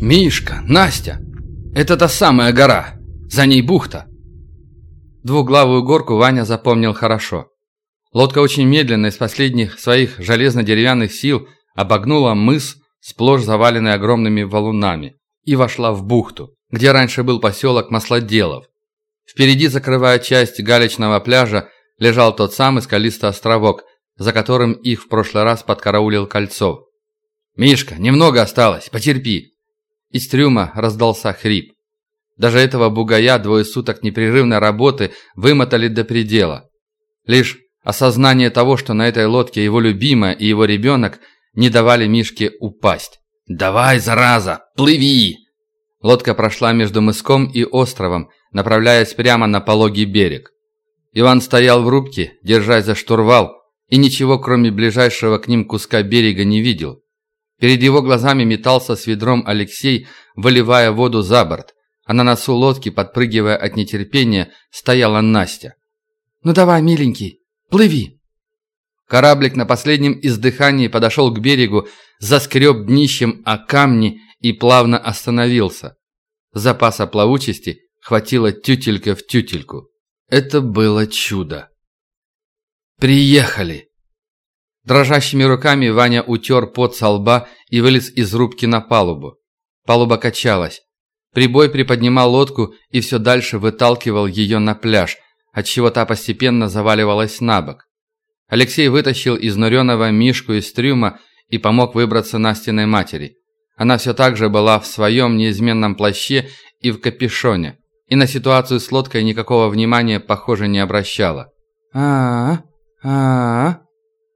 «Мишка, Настя! Это та самая гора! За ней бухта!» Двуглавую горку Ваня запомнил хорошо. Лодка очень медленно из последних своих железно-деревянных сил обогнула мыс, сплошь заваленный огромными валунами, и вошла в бухту, где раньше был поселок Маслоделов. Впереди, закрывая часть галечного пляжа, лежал тот самый скалистый островок, за которым их в прошлый раз подкараулил Кольцов. «Мишка, немного осталось, потерпи!» Из трюма раздался хрип. Даже этого бугая двое суток непрерывной работы вымотали до предела. Лишь осознание того, что на этой лодке его любимая и его ребенок, не давали Мишке упасть. «Давай, зараза, плыви!» Лодка прошла между мыском и островом, направляясь прямо на пологий берег. Иван стоял в рубке, держась за штурвал, и ничего, кроме ближайшего к ним куска берега, не видел. Перед его глазами метался с ведром Алексей, выливая воду за борт, а на носу лодки, подпрыгивая от нетерпения, стояла Настя. «Ну давай, миленький, плыви!» Кораблик на последнем издыхании подошел к берегу, заскреб днищем о камни и плавно остановился. Запаса плавучести хватило тютелька в тютельку. Это было чудо. «Приехали!» Дрожащими руками Ваня утер пот со лба и вылез из рубки на палубу. Палуба качалась. Прибой приподнимал лодку и все дальше выталкивал ее на пляж, отчего та постепенно заваливалась на бок. Алексей вытащил изнуренного Мишку из трюма и помог выбраться Настиной матери. Она все так же была в своем неизменном плаще и в капюшоне, и на ситуацию с лодкой никакого внимания, похоже, не обращала. а а а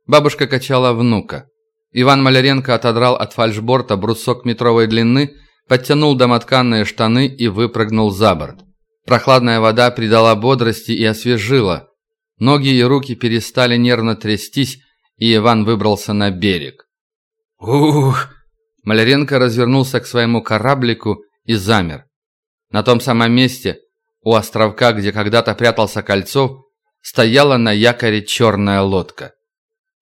Бабушка качала внука. Иван Маляренко отодрал от фальшборта брусок метровой длины, подтянул домотканные штаны и выпрыгнул за борт. Прохладная вода придала бодрости и освежила. Ноги и руки перестали нервно трястись, и Иван выбрался на берег. «Ух!» Маляренко развернулся к своему кораблику и замер. На том самом месте, у островка, где когда-то прятался Кольцов, стояла на якоре черная лодка.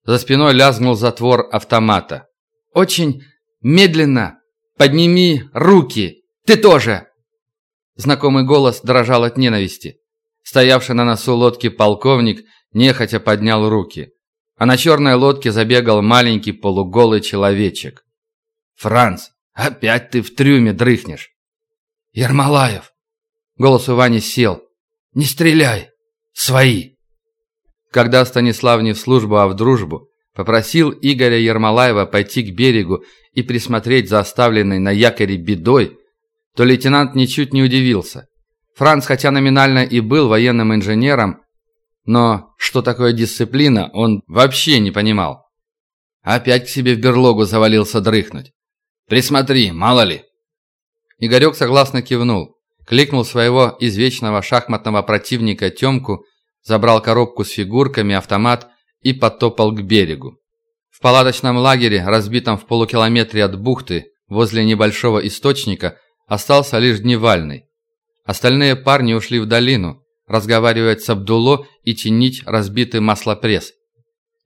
За спиной лязгнул затвор автомата. «Очень медленно! Подними руки! Ты тоже!» Знакомый голос дрожал от ненависти. Стоявший на носу лодки полковник нехотя поднял руки. А на черной лодке забегал маленький полуголый человечек. «Франц, опять ты в трюме дрыхнешь!» «Ермолаев!» Голос у Вани сел. «Не стреляй! Свои!» Когда Станислав не в службу, а в дружбу, попросил Игоря Ермолаева пойти к берегу и присмотреть за оставленной на якоре бедой, то лейтенант ничуть не удивился. Франц, хотя номинально и был военным инженером, но что такое дисциплина, он вообще не понимал. Опять к себе в берлогу завалился дрыхнуть. «Присмотри, мало ли!» Игорек согласно кивнул, кликнул своего извечного шахматного противника Темку забрал коробку с фигурками, автомат и потопал к берегу. В палаточном лагере, разбитом в полукилометре от бухты, возле небольшого источника, остался лишь дневальный. Остальные парни ушли в долину, разговаривать с Абдуло и чинить разбитый маслопресс.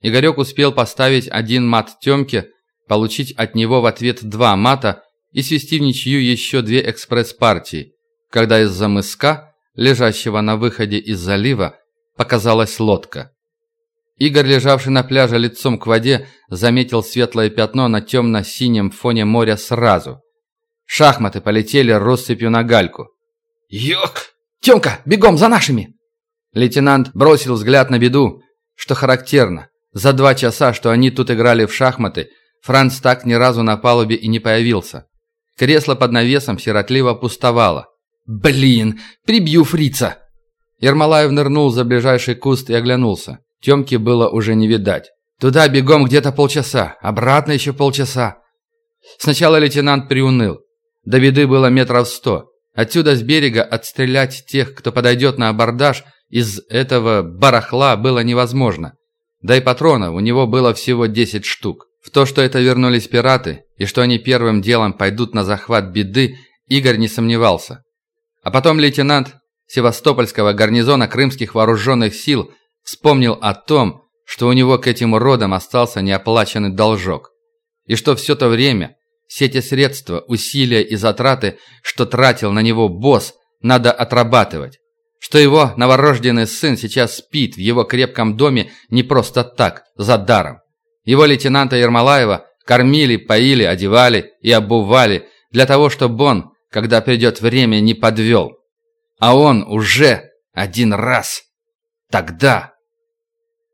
Игорек успел поставить один мат Темке, получить от него в ответ два мата и свести в ничью еще две экспресс-партии, когда из-за мыска, лежащего на выходе из залива, показалась лодка. Игорь, лежавший на пляже лицом к воде, заметил светлое пятно на темно-синем фоне моря сразу. Шахматы полетели россыпью на гальку. «Ёк! Тёмка, бегом за нашими!» Лейтенант бросил взгляд на беду, что характерно. За два часа, что они тут играли в шахматы, Франц так ни разу на палубе и не появился. Кресло под навесом сиротливо пустовало. «Блин, прибью фрица!» Ермолаев нырнул за ближайший куст и оглянулся. Темки было уже не видать. Туда бегом где-то полчаса, обратно еще полчаса. Сначала лейтенант приуныл. До беды было метров сто. Отсюда с берега отстрелять тех, кто подойдет на абордаж, из этого барахла было невозможно. Да и патронов у него было всего 10 штук. В то, что это вернулись пираты, и что они первым делом пойдут на захват беды, Игорь не сомневался. А потом лейтенант Севастопольского гарнизона крымских вооруженных сил вспомнил о том, что у него к этим уродам остался неоплаченный должок. И что все то время, все эти средства, усилия и затраты, что тратил на него босс, надо отрабатывать. Что его новорожденный сын сейчас спит в его крепком доме не просто так, за даром. Его лейтенанта Ермолаева кормили, поили, одевали и обували для того, чтобы он, когда придет время, не подвел. А он уже один раз. Тогда.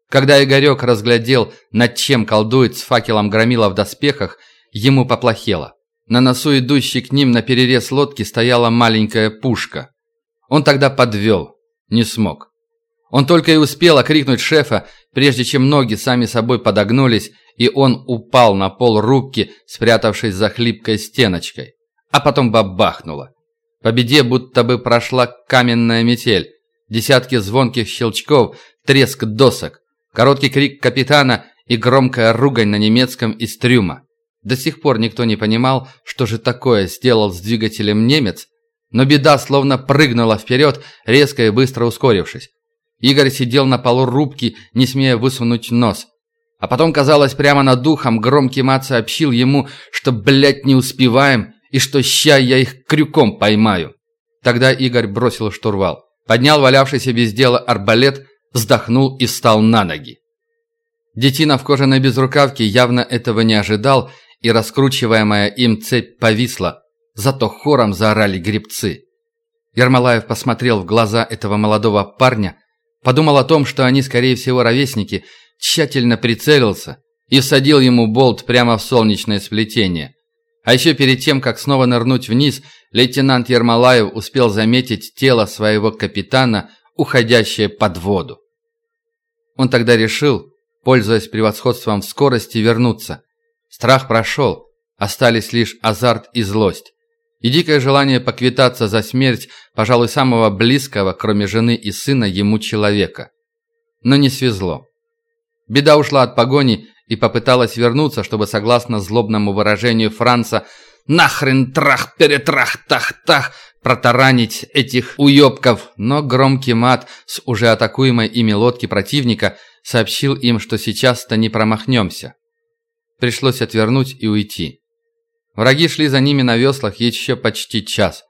Когда Игорек разглядел, над чем колдует с факелом громила в доспехах, ему поплохело. На носу идущей к ним на перерез лодки стояла маленькая пушка. Он тогда подвел. Не смог. Он только и успел окрикнуть шефа, прежде чем ноги сами собой подогнулись, и он упал на пол рубки, спрятавшись за хлипкой стеночкой. А потом бабахнуло. По беде будто бы прошла каменная метель. Десятки звонких щелчков, треск досок, короткий крик капитана и громкая ругань на немецком из трюма. До сих пор никто не понимал, что же такое сделал с двигателем немец, но беда словно прыгнула вперед, резко и быстро ускорившись. Игорь сидел на полу рубки, не смея высунуть нос. А потом, казалось, прямо над духом громкий мат сообщил ему, что, блядь, не успеваем, и что ща я их крюком поймаю. Тогда Игорь бросил штурвал, поднял валявшийся без дела арбалет, вздохнул и встал на ноги. Детина в кожаной безрукавке явно этого не ожидал, и раскручиваемая им цепь повисла, зато хором заорали грибцы. Ермолаев посмотрел в глаза этого молодого парня, подумал о том, что они, скорее всего, ровесники, тщательно прицелился и всадил ему болт прямо в солнечное сплетение. А еще перед тем, как снова нырнуть вниз, лейтенант Ермолаев успел заметить тело своего капитана, уходящее под воду. Он тогда решил, пользуясь превосходством в скорости, вернуться. Страх прошел, остались лишь азарт и злость. И дикое желание поквитаться за смерть, пожалуй, самого близкого, кроме жены и сына, ему человека. Но не свезло. Беда ушла от погони, и попыталась вернуться, чтобы, согласно злобному выражению Франца, «нахрен трах-перетрах-тах-тах» протаранить этих уёбков, но громкий мат с уже атакуемой ими лодки противника сообщил им, что сейчас-то не промахнемся. Пришлось отвернуть и уйти. Враги шли за ними на веслах еще почти час.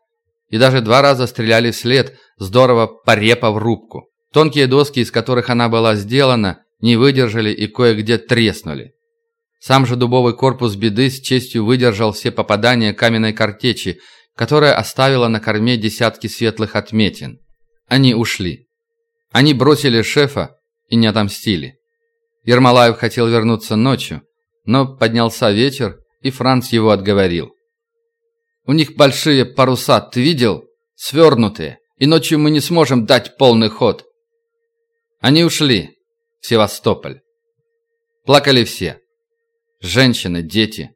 И даже два раза стреляли вслед, здорово порепав рубку. Тонкие доски, из которых она была сделана, не выдержали и кое-где треснули. Сам же дубовый корпус беды с честью выдержал все попадания каменной картечи, которая оставила на корме десятки светлых отметин. Они ушли. Они бросили шефа и не отомстили. Ермолаев хотел вернуться ночью, но поднялся вечер, и Франц его отговорил. «У них большие паруса, ты видел? Свернутые, и ночью мы не сможем дать полный ход». Они ушли, Севастополь. Плакали все. Женщины, дети.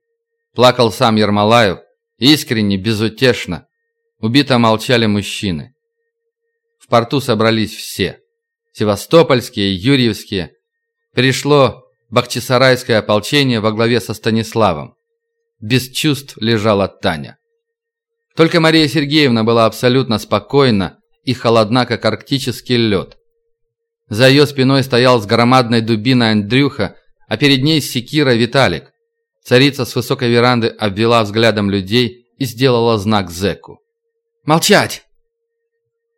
Плакал сам Ермолаев, искренне, безутешно. Убито молчали мужчины. В порту собрались все. Севастопольские, Юрьевские. Пришло Бахчисарайское ополчение во главе со Станиславом. Без чувств лежала Таня. Только Мария Сергеевна была абсолютно спокойна и холодна, как арктический лед. За ее спиной стоял с громадной дубиной Андрюха, а перед ней секира Виталик. Царица с высокой веранды обвела взглядом людей и сделала знак зэку. «Молчать!»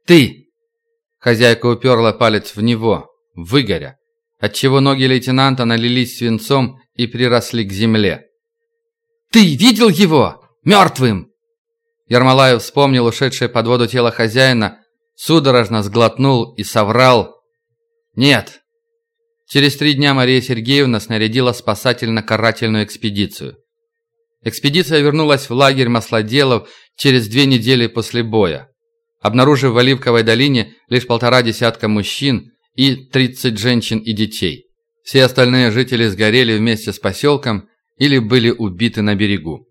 «Ты!» Хозяйка уперла палец в него, в Игоря, отчего ноги лейтенанта налились свинцом и приросли к земле. «Ты видел его? Мертвым!» Ермолаев вспомнил ушедшее под воду тело хозяина, судорожно сглотнул и соврал, «Нет». Через три дня Мария Сергеевна снарядила спасательно-карательную экспедицию. Экспедиция вернулась в лагерь маслоделов через две недели после боя, обнаружив в Оливковой долине лишь полтора десятка мужчин и 30 женщин и детей. Все остальные жители сгорели вместе с поселком или были убиты на берегу.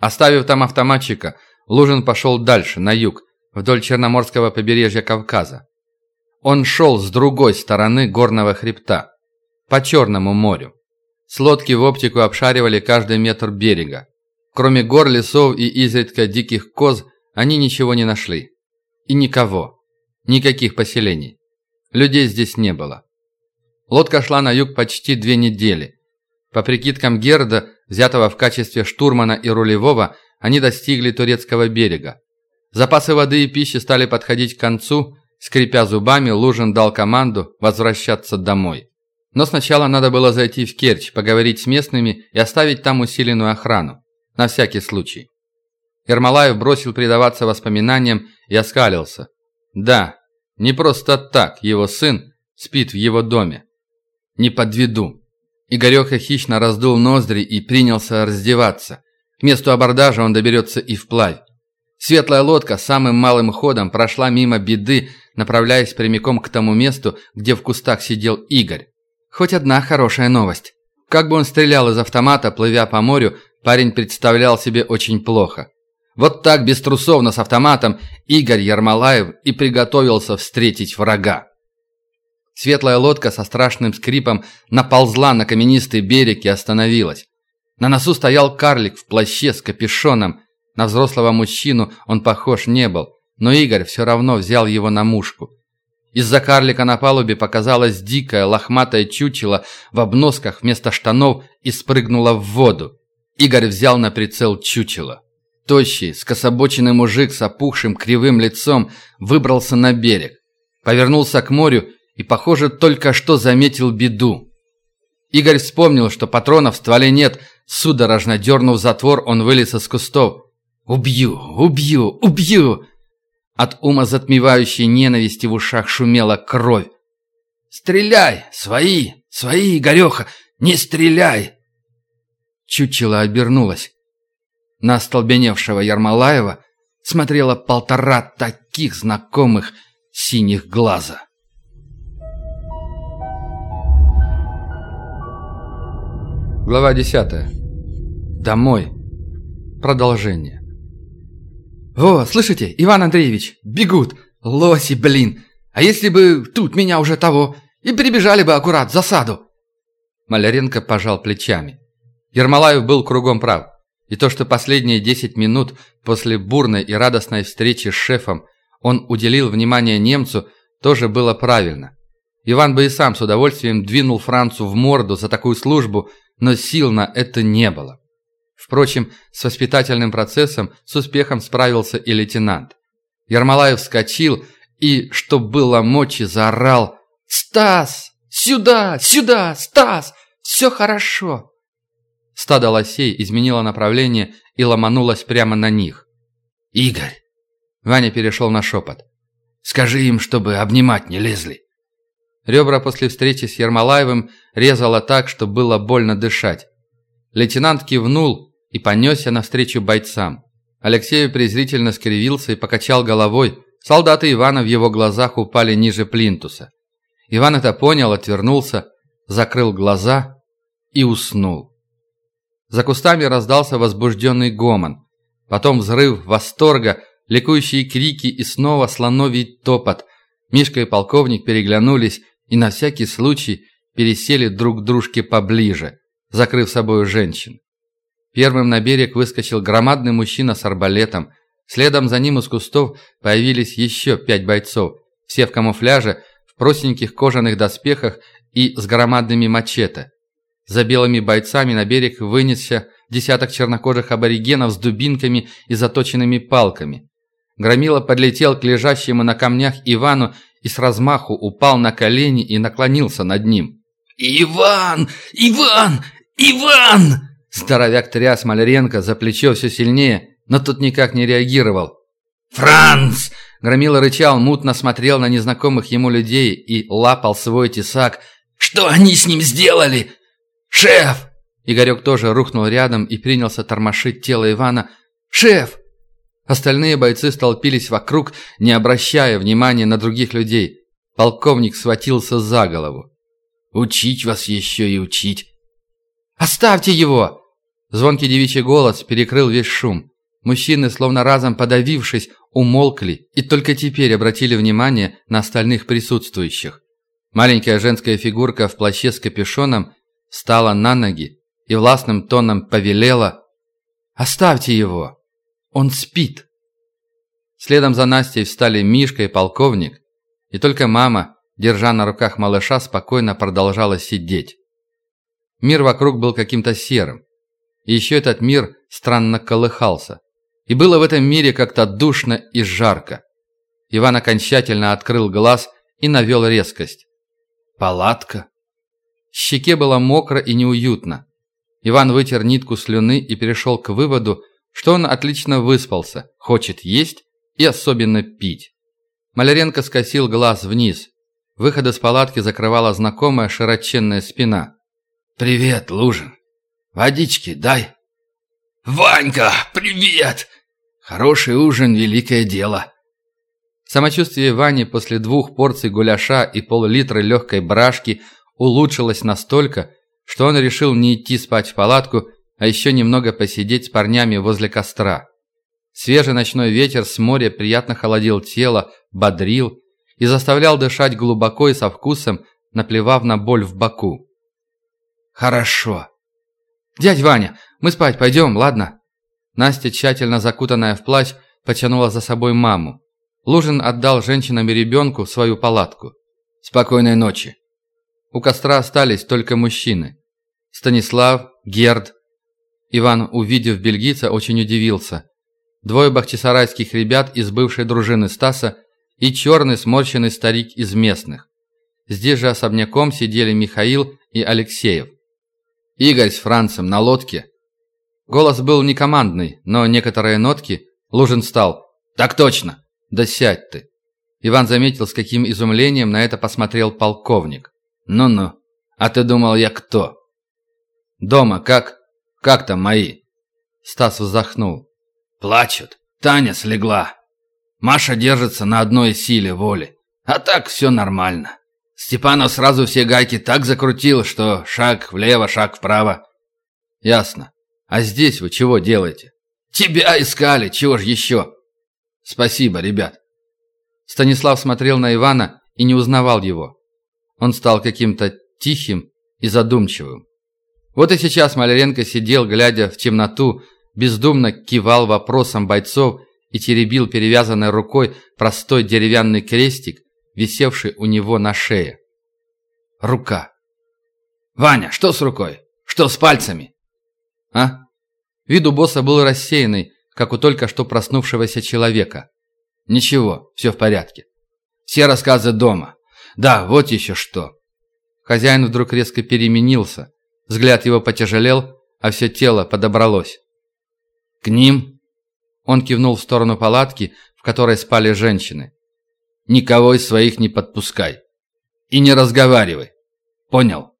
Оставив там автоматчика, Лужин пошел дальше, на юг, вдоль Черноморского побережья Кавказа. Он шел с другой стороны горного хребта, по Черному морю. С лодки в оптику обшаривали каждый метр берега. Кроме гор, лесов и изредка диких коз, они ничего не нашли. И никого. Никаких поселений. Людей здесь не было. Лодка шла на юг почти две недели. По прикидкам Герда, Взятого в качестве штурмана и рулевого, они достигли турецкого берега. Запасы воды и пищи стали подходить к концу, скрипя зубами, Лужин дал команду возвращаться домой. Но сначала надо было зайти в Керчь, поговорить с местными и оставить там усиленную охрану. На всякий случай. Ермолаев бросил предаваться воспоминаниям и оскалился. Да, не просто так его сын спит в его доме. Не подведу. Игореха хищно раздул ноздри и принялся раздеваться. К месту абордажа он доберется и вплавь. Светлая лодка самым малым ходом прошла мимо беды, направляясь прямиком к тому месту, где в кустах сидел Игорь. Хоть одна хорошая новость. Как бы он стрелял из автомата, плывя по морю, парень представлял себе очень плохо. Вот так, без трусов, но с автоматом, Игорь Ермолаев и приготовился встретить врага. Светлая лодка со страшным скрипом наползла на каменистый берег и остановилась. На носу стоял карлик в плаще с капюшоном. На взрослого мужчину он похож не был, но Игорь все равно взял его на мушку. Из-за карлика на палубе показалось дикое лохматое чучело в обносках вместо штанов и спрыгнуло в воду. Игорь взял на прицел чучело. Тощий, скособоченный мужик с опухшим кривым лицом выбрался на берег. Повернулся к морю и, похоже, только что заметил беду. Игорь вспомнил, что патронов в стволе нет. Судорожно дернув затвор, он вылез из кустов. «Убью! Убью! Убью!» От ума затмевающей ненависти в ушах шумела кровь. «Стреляй! Свои! Свои, Игореха! Не стреляй!» Чучело обернулось. На остолбеневшего Ермолаева смотрело полтора таких знакомых синих глаза. Глава 10. Домой. Продолжение. «О, слышите, Иван Андреевич, бегут! Лоси, блин! А если бы тут меня уже того, и прибежали бы аккурат в засаду!» Маляренко пожал плечами. Ермолаев был кругом прав. И то, что последние 10 минут после бурной и радостной встречи с шефом он уделил внимание немцу, тоже было правильно. Иван бы и сам с удовольствием двинул Францу в морду за такую службу, но сил на это не было. Впрочем, с воспитательным процессом с успехом справился и лейтенант. Ермолаев вскочил и, что было мочи, заорал «Стас! Сюда! Сюда! Стас! Все хорошо!» Стадо лосей изменило направление и ломанулось прямо на них. «Игорь!» Ваня перешел на шепот. «Скажи им, чтобы обнимать не лезли!» Ребра после встречи с Ермолаевым резало так, что было больно дышать. Лейтенант кивнул и понесся навстречу бойцам. Алексей презрительно скривился и покачал головой. Солдаты Ивана в его глазах упали ниже плинтуса. Иван это понял, отвернулся, закрыл глаза и уснул. За кустами раздался возбужденный гомон. Потом взрыв восторга, ликующие крики и снова слоновий топот. Мишка и полковник переглянулись и на всякий случай пересели друг к дружке поближе, закрыв собою женщин. Первым на берег выскочил громадный мужчина с арбалетом. Следом за ним из кустов появились еще пять бойцов, все в камуфляже, в простеньких кожаных доспехах и с громадными мачете. За белыми бойцами на берег вынесся десяток чернокожих аборигенов с дубинками и заточенными палками. Громила подлетел к лежащему на камнях Ивану и с размаху упал на колени и наклонился над ним. «Иван! Иван! Иван!» Здоровяк тряс Маляренко за плечо все сильнее, но тот никак не реагировал. «Франц!» Громила рычал, мутно смотрел на незнакомых ему людей и лапал свой тесак. «Что они с ним сделали? Шеф!» Игорек тоже рухнул рядом и принялся тормошить тело Ивана. «Шеф!» Остальные бойцы столпились вокруг, не обращая внимания на других людей. Полковник схватился за голову. «Учить вас еще и учить!» «Оставьте его!» Звонкий девичий голос перекрыл весь шум. Мужчины, словно разом подавившись, умолкли и только теперь обратили внимание на остальных присутствующих. Маленькая женская фигурка в плаще с капюшоном встала на ноги и властным тоном повелела «Оставьте его! Он спит!» Следом за Настей встали Мишка и полковник, и только мама, держа на руках малыша, спокойно продолжала сидеть. Мир вокруг был каким-то серым. И еще этот мир странно колыхался. И было в этом мире как-то душно и жарко. Иван окончательно открыл глаз и навел резкость. Палатка? Щеке было мокро и неуютно. Иван вытер нитку слюны и перешел к выводу, что он отлично выспался, хочет есть и особенно пить. Маляренко скосил глаз вниз. Выход из палатки закрывала знакомая широченная спина. «Привет, Лужин! Водички дай!» «Ванька, привет!» «Хороший ужин – великое дело!» Самочувствие Вани после двух порций гуляша и пол-литра легкой брашки улучшилось настолько, что он решил не идти спать в палатку, а еще немного посидеть с парнями возле костра. Свежий ночной ветер с моря приятно холодил тело, бодрил и заставлял дышать глубоко и со вкусом, наплевав на боль в боку. «Хорошо. Дядь Ваня, мы спать пойдем, ладно?» Настя, тщательно закутанная в плащ, потянула за собой маму. Лужин отдал женщинам и ребенку свою палатку. «Спокойной ночи!» У костра остались только мужчины. Станислав, Герд. Иван, увидев бельгийца, очень удивился. Двое бахчисарайских ребят из бывшей дружины Стаса и черный сморщенный старик из местных. Здесь же особняком сидели Михаил и Алексеев. Игорь с Францем на лодке. Голос был не командный, но некоторые нотки Лужин стал. «Так точно! Да сядь ты!» Иван заметил, с каким изумлением на это посмотрел полковник. «Ну-ну, а ты думал, я кто?» «Дома как? Как там мои?» Стас вздохнул. «Плачут. Таня слегла. Маша держится на одной силе воли. А так все нормально. Степанов сразу все гайки так закрутил, что шаг влево, шаг вправо». «Ясно. А здесь вы чего делаете?» «Тебя искали, чего ж еще?» «Спасибо, ребят». Станислав смотрел на Ивана и не узнавал его. Он стал каким-то тихим и задумчивым. Вот и сейчас Маляренко сидел, глядя в темноту, бездумно кивал вопросом бойцов и теребил перевязанной рукой простой деревянный крестик, висевший у него на шее. Рука. «Ваня, что с рукой? Что с пальцами?» «А?» Вид у босса был рассеянный, как у только что проснувшегося человека. «Ничего, все в порядке. Все рассказы дома. Да, вот еще что. Хозяин вдруг резко переменился. Взгляд его потяжелел, а все тело подобралось. «К ним?» Он кивнул в сторону палатки, в которой спали женщины. «Никого из своих не подпускай. И не разговаривай. Понял?»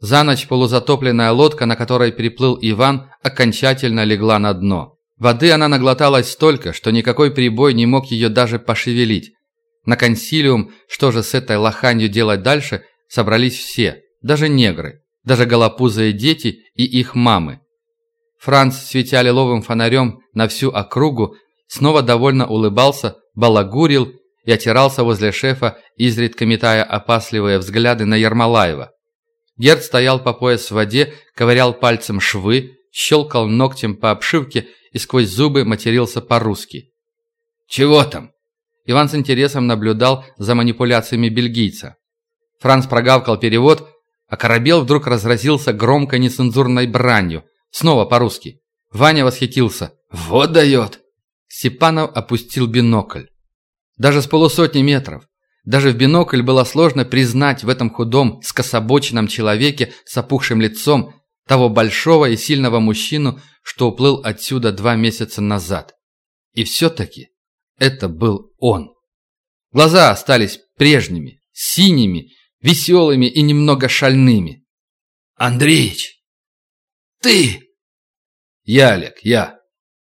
За ночь полузатопленная лодка, на которой переплыл Иван, окончательно легла на дно. Воды она наглоталась столько, что никакой прибой не мог ее даже пошевелить. На консилиум, что же с этой лоханью делать дальше, собрались все, даже негры, даже голопузые дети и их мамы. Франц, светя лиловым фонарем на всю округу, снова довольно улыбался, балагурил и отирался возле шефа, изредка метая опасливые взгляды на Ермолаева. Герд стоял по пояс в воде, ковырял пальцем швы, щелкал ногтем по обшивке и сквозь зубы матерился по-русски. «Чего там?» Иван с интересом наблюдал за манипуляциями бельгийца. Франц прогавкал перевод, а Корабел вдруг разразился громко нецензурной бранью. Снова по-русски. Ваня восхитился. «Вот дает!» Степанов опустил бинокль. Даже с полусотни метров. Даже в бинокль было сложно признать в этом худом, скособоченном человеке с опухшим лицом того большого и сильного мужчину, что уплыл отсюда два месяца назад. И все-таки это был он. Глаза остались прежними, синими, веселыми и немного шальными. «Андреич! Ты!» «Я, Олег, я.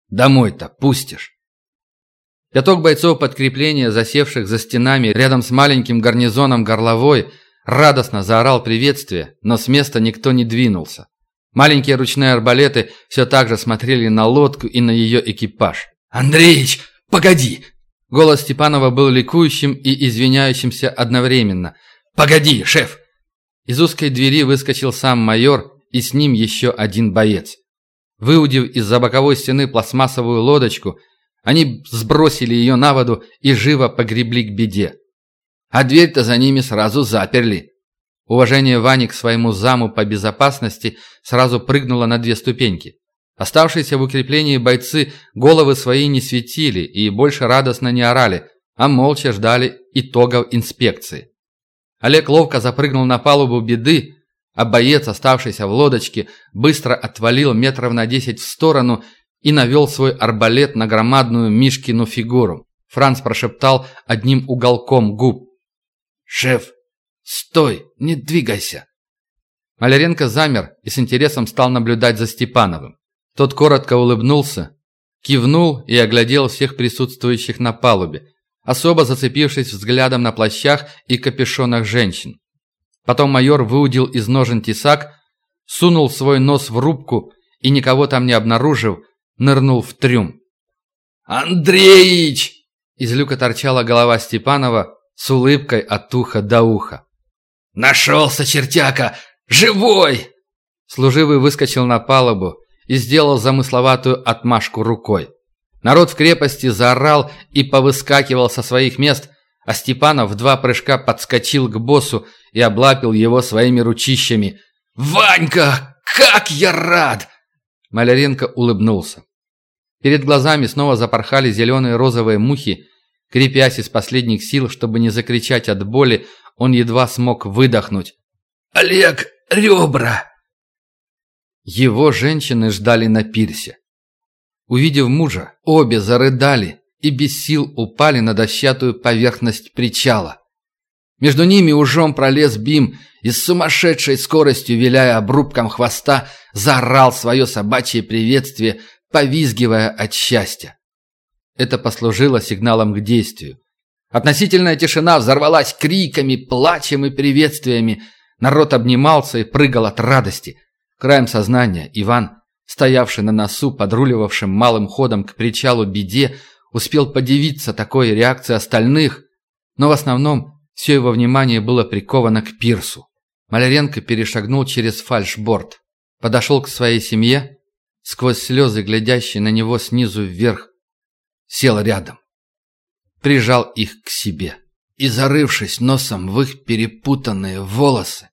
Домой-то пустишь?» Пяток бойцов подкрепления, засевших за стенами рядом с маленьким гарнизоном горловой, радостно заорал приветствие, но с места никто не двинулся. Маленькие ручные арбалеты все так же смотрели на лодку и на ее экипаж. «Андреич, «Погоди!» Голос Степанова был ликующим и извиняющимся одновременно. «Погоди, шеф!» Из узкой двери выскочил сам майор и с ним еще один боец. Выудив из-за боковой стены пластмассовую лодочку, они сбросили ее на воду и живо погребли к беде. А дверь-то за ними сразу заперли. Уважение Вани к своему заму по безопасности сразу прыгнуло на две ступеньки. Оставшиеся в укреплении бойцы головы свои не светили и больше радостно не орали, а молча ждали итогов инспекции. Олег ловко запрыгнул на палубу беды, а боец, оставшийся в лодочке, быстро отвалил метров на десять в сторону и навел свой арбалет на громадную Мишкину фигуру. Франц прошептал одним уголком губ. «Шеф, «Стой! Не двигайся!» Маляренко замер и с интересом стал наблюдать за Степановым. Тот коротко улыбнулся, кивнул и оглядел всех присутствующих на палубе, особо зацепившись взглядом на плащах и капюшонах женщин. Потом майор выудил из ножен тесак, сунул свой нос в рубку и, никого там не обнаружив, нырнул в трюм. «Андреич!» Из люка торчала голова Степанова с улыбкой от уха до уха. «Нашелся, чертяка! Живой!» Служивый выскочил на палубу и сделал замысловатую отмашку рукой. Народ в крепости заорал и повыскакивал со своих мест, а Степанов в два прыжка подскочил к боссу и облапил его своими ручищами. «Ванька, как я рад!» Маляренко улыбнулся. Перед глазами снова запорхали зеленые розовые мухи. Крепясь из последних сил, чтобы не закричать от боли, он едва смог выдохнуть. «Олег, ребра!» Его женщины ждали на пирсе. Увидев мужа, обе зарыдали и без сил упали на дощатую поверхность причала. Между ними ужом пролез Бим и с сумасшедшей скоростью, виляя обрубком хвоста, заорал свое собачье приветствие, повизгивая от счастья. Это послужило сигналом к действию. Относительная тишина взорвалась криками, плачем и приветствиями. Народ обнимался и прыгал от радости. Краем сознания Иван, стоявший на носу, подруливавшим малым ходом к причалу беде, успел подивиться такой реакции остальных, но в основном все его внимание было приковано к пирсу. Маляренко перешагнул через фальшборд, подошел к своей семье, сквозь слезы, глядящие на него снизу вверх, сел рядом прижал их к себе и, зарывшись носом в их перепутанные волосы,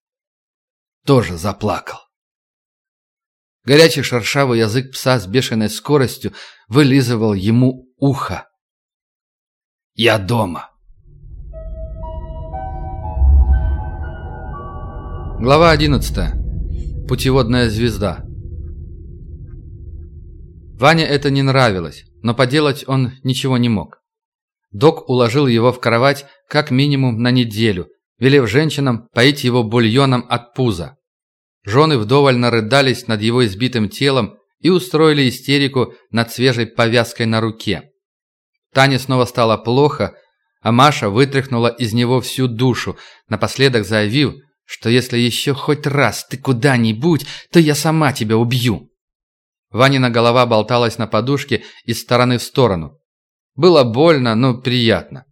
тоже заплакал. Горячий шершавый язык пса с бешеной скоростью вылизывал ему ухо. «Я дома!» Глава 11. Путеводная звезда. Ване это не нравилось, но поделать он ничего не мог. Док уложил его в кровать как минимум на неделю, велев женщинам поить его бульоном от пуза. Жены вдоволь нарыдались над его избитым телом и устроили истерику над свежей повязкой на руке. Тане снова стало плохо, а Маша вытряхнула из него всю душу, напоследок заявив, что если еще хоть раз ты куда-нибудь, то я сама тебя убью. Ванина голова болталась на подушке из стороны в сторону. Было больно, но приятно.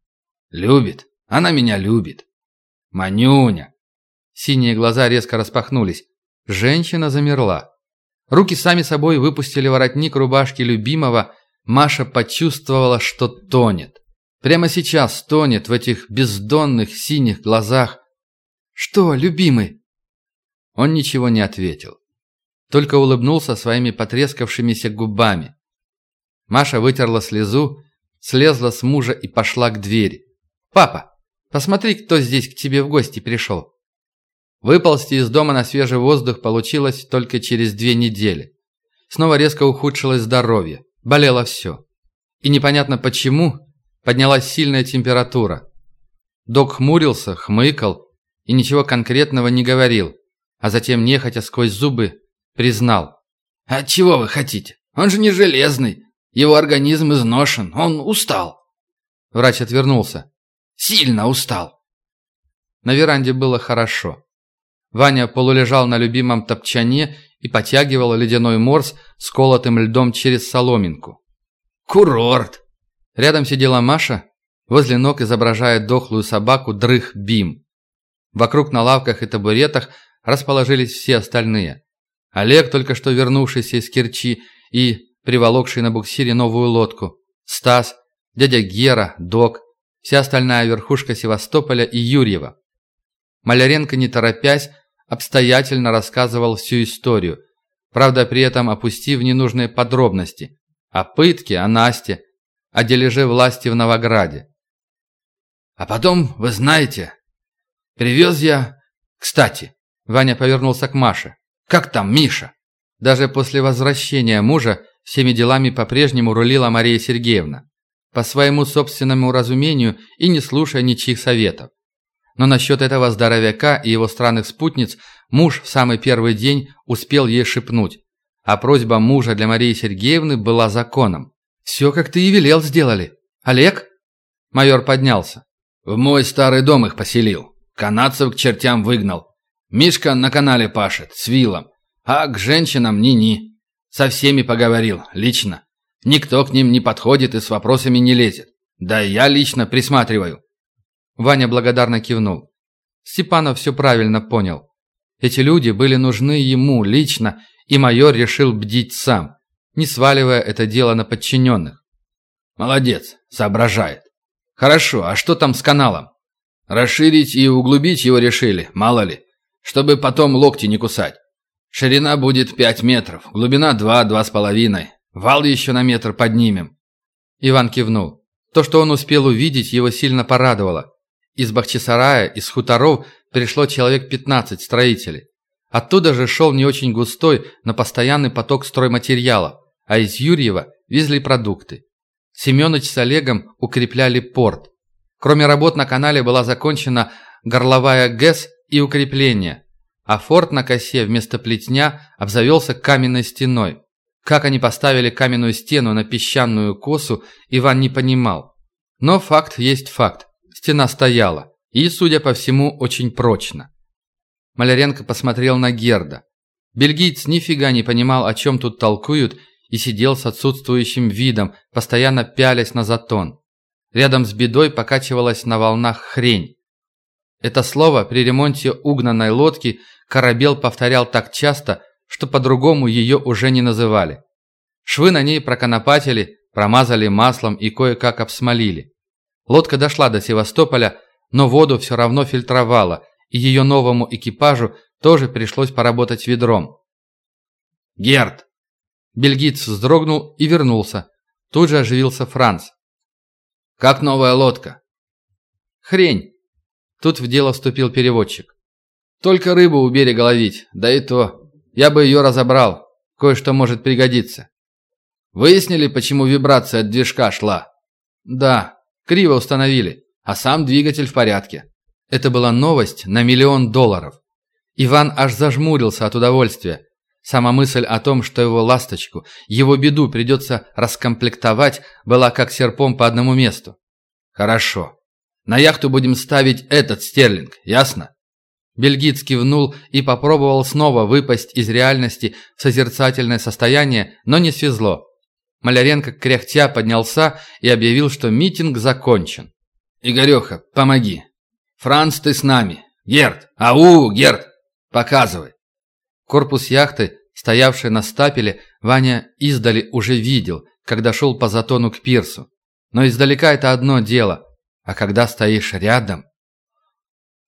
Любит. Она меня любит. Манюня. Синие глаза резко распахнулись. Женщина замерла. Руки сами собой выпустили воротник рубашки любимого. Маша почувствовала, что тонет. Прямо сейчас тонет в этих бездонных синих глазах. «Что, любимый?» Он ничего не ответил. Только улыбнулся своими потрескавшимися губами. Маша вытерла слезу слезла с мужа и пошла к двери. «Папа, посмотри, кто здесь к тебе в гости пришел». Выползти из дома на свежий воздух получилось только через две недели. Снова резко ухудшилось здоровье, болело все. И непонятно почему поднялась сильная температура. Док хмурился, хмыкал и ничего конкретного не говорил, а затем нехотя сквозь зубы признал. «А чего вы хотите? Он же не железный. Его организм изношен, он устал». Врач отвернулся. «Сильно устал». На веранде было хорошо. Ваня полулежал на любимом топчане и потягивал ледяной морс с колотым льдом через соломинку. «Курорт!» Рядом сидела Маша, возле ног изображая дохлую собаку дрых Бим. Вокруг на лавках и табуретах расположились все остальные. Олег, только что вернувшийся из Керчи, и приволокший на буксире новую лодку, Стас, дядя Гера, Док, вся остальная верхушка Севастополя и Юрьева. Маляренко, не торопясь, обстоятельно рассказывал всю историю, правда при этом опустив ненужные подробности. О пытке, о Насте, о дележе власти в Новограде. А потом, вы знаете, привез я... Кстати, Ваня повернулся к Маше. Как там Миша? Даже после возвращения мужа всеми делами по-прежнему рулила Мария Сергеевна, по своему собственному разумению и не слушая ничьих советов. Но насчет этого здоровяка и его странных спутниц муж в самый первый день успел ей шепнуть, а просьба мужа для Марии Сергеевны была законом. «Все, как ты и велел, сделали. Олег?» Майор поднялся. «В мой старый дом их поселил. Канадцев к чертям выгнал. Мишка на канале пашет, с вилом. А к женщинам ни-ни. Со всеми поговорил, лично. Никто к ним не подходит и с вопросами не лезет. Да я лично присматриваю. Ваня благодарно кивнул. Степанов все правильно понял. Эти люди были нужны ему лично, и майор решил бдить сам, не сваливая это дело на подчиненных. «Молодец, соображает. Хорошо, а что там с каналом? Расширить и углубить его решили, мало ли, чтобы потом локти не кусать. Ширина будет пять метров, глубина два-два с половиной. Вал еще на метр поднимем». Иван кивнул. То, что он успел увидеть, его сильно порадовало. Из Бахчисарая, из хуторов пришло человек 15 строителей. Оттуда же шел не очень густой, но постоянный поток стройматериалов, а из Юрьева везли продукты. Семёныч с Олегом укрепляли порт. Кроме работ на канале была закончена горловая ГЭС и укрепление, а форт на косе вместо плетня обзавелся каменной стеной. Как они поставили каменную стену на песчаную косу, Иван не понимал. Но факт есть факт. Стена стояла, и, судя по всему, очень прочно. Маляренко посмотрел на Герда. Бельгиец нифига не понимал, о чем тут толкуют, и сидел с отсутствующим видом, постоянно пялясь на затон. Рядом с бедой покачивалась на волнах хрень. Это слово при ремонте угнанной лодки корабел повторял так часто, что по-другому ее уже не называли. Швы на ней проконопатили, промазали маслом и кое-как обсмолили. Лодка дошла до Севастополя, но воду все равно фильтровала, и ее новому экипажу тоже пришлось поработать ведром. «Герд!» Бельгиц вздрогнул и вернулся. Тут же оживился Франц. «Как новая лодка?» «Хрень!» Тут в дело вступил переводчик. «Только рыбу у берега ловить, да и то. Я бы ее разобрал. Кое-что может пригодиться». «Выяснили, почему вибрация от движка шла?» «Да, Криво установили, а сам двигатель в порядке. Это была новость на миллион долларов. Иван аж зажмурился от удовольствия. Сама мысль о том, что его ласточку, его беду придется раскомплектовать, была как серпом по одному месту. «Хорошо. На яхту будем ставить этот стерлинг, ясно?» Бельгиц кивнул и попробовал снова выпасть из реальности в созерцательное состояние, но не свезло. Маляренко кряхтя поднялся и объявил, что митинг закончен. «Игореха, помоги. Франц, ты с нами. Герд! Ау, Герд! Показывай!» Корпус яхты, стоявший на стапеле, Ваня издали уже видел, когда шел по затону к пирсу. Но издалека это одно дело, а когда стоишь рядом...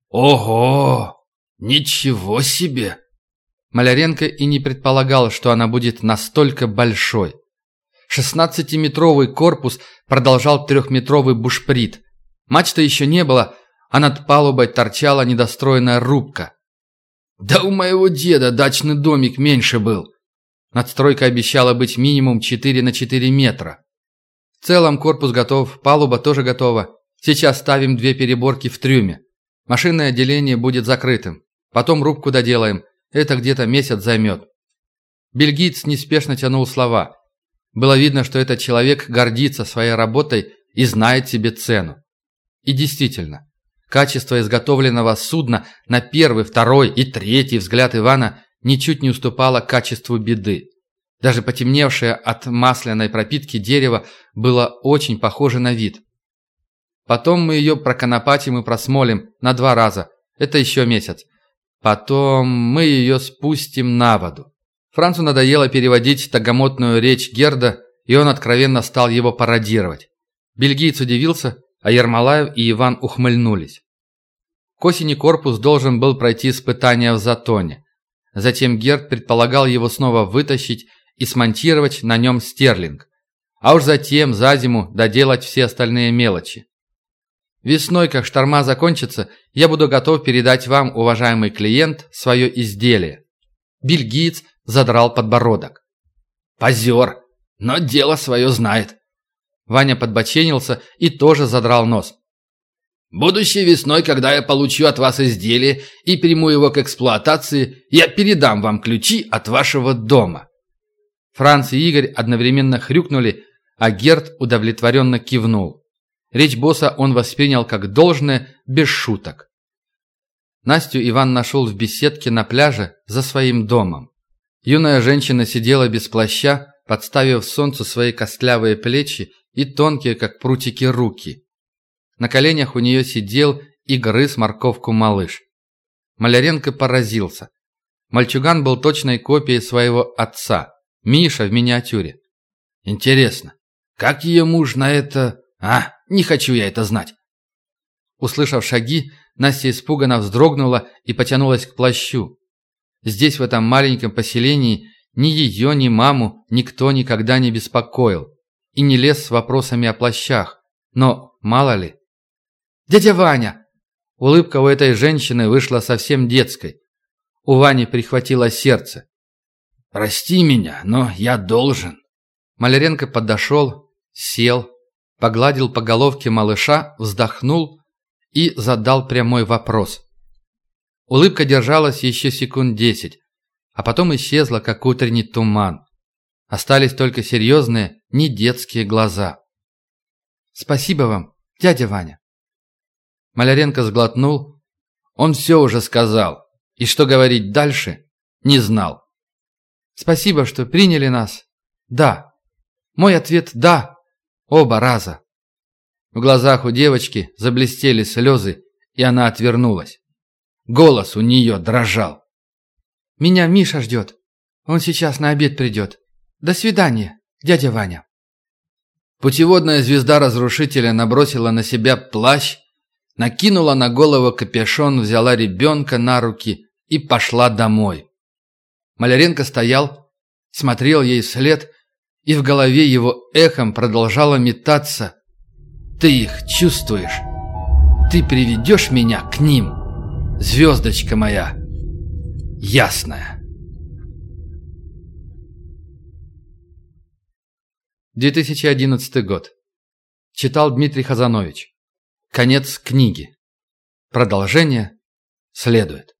«Ого! Ничего себе!» Маляренко и не предполагал, что она будет настолько большой. Шестнадцатиметровый корпус продолжал трехметровый бушприт. Мачта еще не было, а над палубой торчала недостроенная рубка. «Да у моего деда дачный домик меньше был!» Надстройка обещала быть минимум 4 на 4 метра. В целом корпус готов, палуба тоже готова. Сейчас ставим две переборки в трюме. Машинное отделение будет закрытым. Потом рубку доделаем. Это где-то месяц займет. Бельгиец неспешно тянул слова. Было видно, что этот человек гордится своей работой и знает себе цену. И действительно, качество изготовленного судна на первый, второй и третий взгляд Ивана ничуть не уступало качеству беды. Даже потемневшее от масляной пропитки дерево было очень похоже на вид. Потом мы ее проконопатим и просмолим на два раза. Это еще месяц. Потом мы ее спустим на воду. Францу надоело переводить тагомотную речь Герда, и он откровенно стал его пародировать. Бельгиец удивился, а Ермолаев и Иван ухмыльнулись. К осени корпус должен был пройти испытания в Затоне. Затем Герд предполагал его снова вытащить и смонтировать на нем стерлинг. А уж затем за зиму доделать все остальные мелочи. Весной, как шторма закончится, я буду готов передать вам, уважаемый клиент, свое изделие. Бельгиец задрал подбородок. Позер, но дело свое знает. Ваня подбоченился и тоже задрал нос. Будущей весной, когда я получу от вас изделие и приму его к эксплуатации, я передам вам ключи от вашего дома». Франц и Игорь одновременно хрюкнули, а Герд удовлетворенно кивнул. Речь босса он воспринял как должное, без шуток. Настю Иван нашел в беседке на пляже за своим домом. Юная женщина сидела без плаща, подставив солнцу свои костлявые плечи и тонкие, как прутики, руки. На коленях у нее сидел и грыз морковку малыш. Маляренко поразился. Мальчуган был точной копией своего отца, Миша в миниатюре. Интересно, как ее муж на это... А, не хочу я это знать. Услышав шаги, Настя испуганно вздрогнула и потянулась к плащу. Здесь, в этом маленьком поселении, ни ее, ни маму никто никогда не беспокоил и не лез с вопросами о плащах. Но мало ли. «Дядя Ваня!» Улыбка у этой женщины вышла совсем детской. У Вани прихватило сердце. «Прости меня, но я должен». Маляренко подошел, сел, погладил по головке малыша, вздохнул и задал прямой вопрос. Улыбка держалась еще секунд десять, а потом исчезла, как утренний туман. Остались только серьезные, не детские глаза. «Спасибо вам, дядя Ваня». Маляренко сглотнул. Он все уже сказал, и что говорить дальше, не знал. «Спасибо, что приняли нас. Да. Мой ответ – да. Оба раза». В глазах у девочки заблестели слезы, и она отвернулась. Голос у нее дрожал. «Меня Миша ждет. Он сейчас на обед придет. До свидания, дядя Ваня». Путеводная звезда разрушителя набросила на себя плащ накинула на голову капюшон, взяла ребенка на руки и пошла домой. Маляренко стоял, смотрел ей вслед, и в голове его эхом продолжало метаться. «Ты их чувствуешь? Ты приведешь меня к ним, звездочка моя ясная!» 2011 год. Читал Дмитрий Хазанович. Конец книги. Продолжение следует.